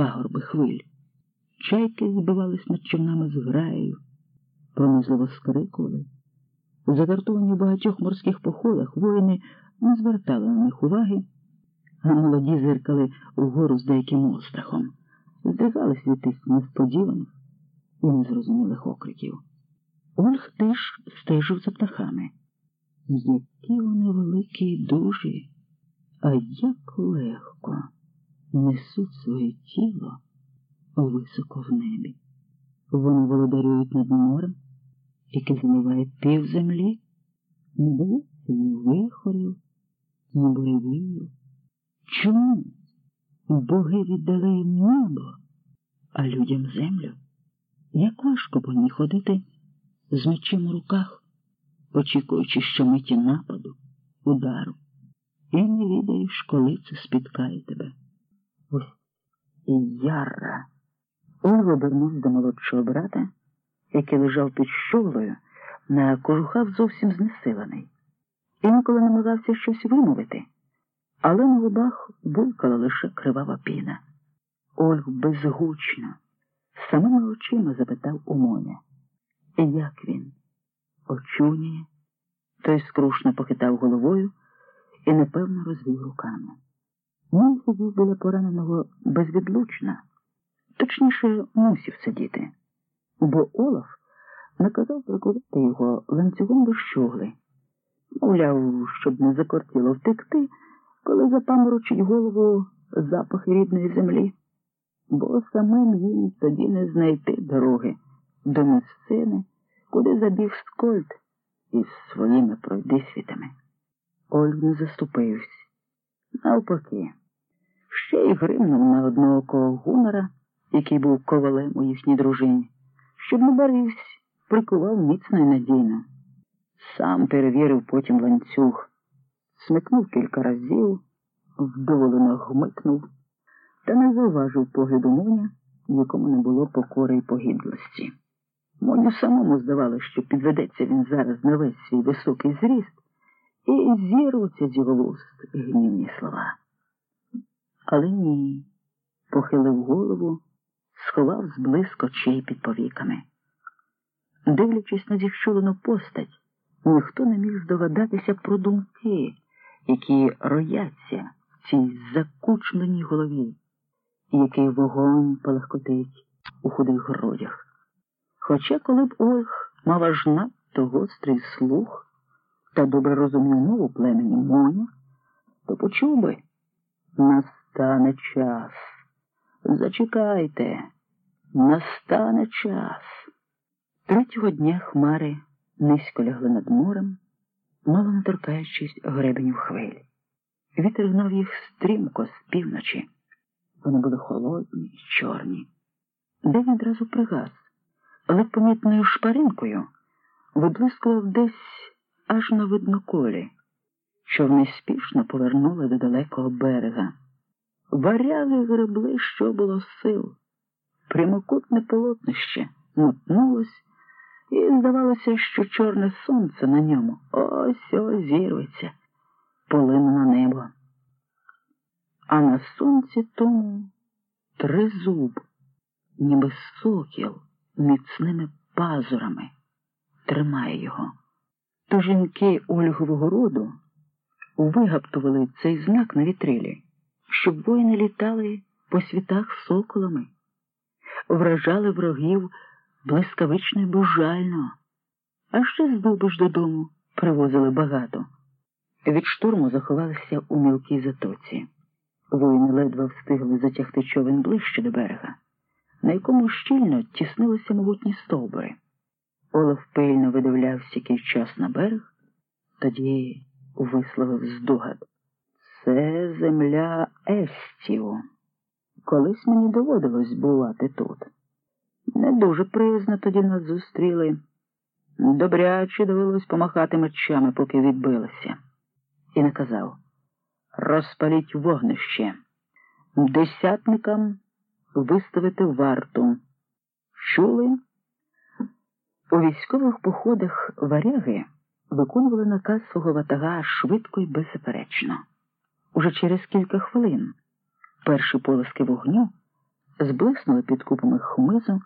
пагорби хвиль. Чайки збивались над човнами з граєю, пронизливо скрикували. Загартовані в багатьох морських походах воїни не звертали на них уваги, а молоді зиркали вгору з деяким острахом, здригались від тих несподіваних і незрозумілих окриків. Ольг теж стежив за птахами. Які вони великі й дужі, а як легко несуть своє тіло високо в небі. Вони володарюють над морем, яке змиває пів землі, не боїться ні вихорів, ні буревію. Чому боги віддали їм небо, а людям землю? Як важко по ній ходити з мечем у руках, очікуючи щомиті нападу, удару, і не відаєш, коли це спіткає тебе. Ось і яра. Ольга обернувся до молодшого брата, який лежав під щоглою, на кожухах зовсім знесилений. Інколи намагався щось вимовити, але на губах булькала лише кривава піна. Ольг безгучно, самими очима запитав у Моня. Як він? Очуняє. Той скрушно похитав головою і непевно розвів руками. Мон сидів біля пораненого безвідлучно, точніше, мусів сидіти, бо Олаф наказав прикувати його ланцюгом до щогли. Мовляв, щоб не закортіло втекти, коли запаморочить голову запахи рідної землі, бо самим їм тоді не знайти дороги до місцини, куди забіг скольд із своїми пройдисвітами. Ольг не заступився. Навпаки, ще й гримнув на одноокого гунора, який був ковалем у їхній дружині, щоб не барився, прикував міцно і надійно. Сам перевірив потім ланцюг, смикнув кілька разів, вдоволено гмикнув та не зауважив погляду Моня, якому не було покори й погідлості. Моню самому здавалося, що підведеться він зараз на весь свій високий зріст і зірвуться з його вуст гнівні слова. Але ні, похилив голову, сховав зблиск очей під повіками. Дивлячись на зіщулену постать, ніхто не міг здогадатися про думки, які рояться в цій закучленій голові, який вогонь палахкотить у худих грудях. Хоча, коли б Ольг мав аж надто гострий слух та добре розумів мову племені Моня, то почув би настане час. Зачекайте, настане час. Третього дня хмари низько лягли над морем, мало не торкаючись гребенів хвиль. Вітер гнав їх стрімко з півночі. Вони були холодні й чорні. День одразу пригас, але помітною шпаринкою виблискував десь аж на видноколі. Човни спішно повернули до далекого берега. Варяги гребли, що було сил. Прямокутне полотнище мотнулось, і здавалося, що чорне сонце на ньому ось ось зірветься, полине на небо. А на сонці тому тризуб, ніби сокіл міцними пазурами тримає його. То жінки Ольгового роду вигаптували цей знак на вітрилі, щоб воїни літали по світах соколами, вражали ворогів блискавично й безжально, а ще з ж додому привозили багато. Від штурму заховалися у мілкій затоці. Воїни ледве встигли затягти човен ближче до берега, на якому щільно тіснилися могутні стовбури. Олаф пильно видивлявся який час на берег, тоді висловив здогад. Це земля Естів. Колись мені доводилось бувати тут. Не дуже приязно тоді нас зустріли. Добряче довелось помахати мечами, поки відбилися. І наказав розпаліть вогнище, десятникам виставити варту. Чули? У військових походах варяги виконували наказ свого ватага швидко і беззаперечно. Уже через кілька хвилин перші полоски вогню зблиснули під купами хмизу.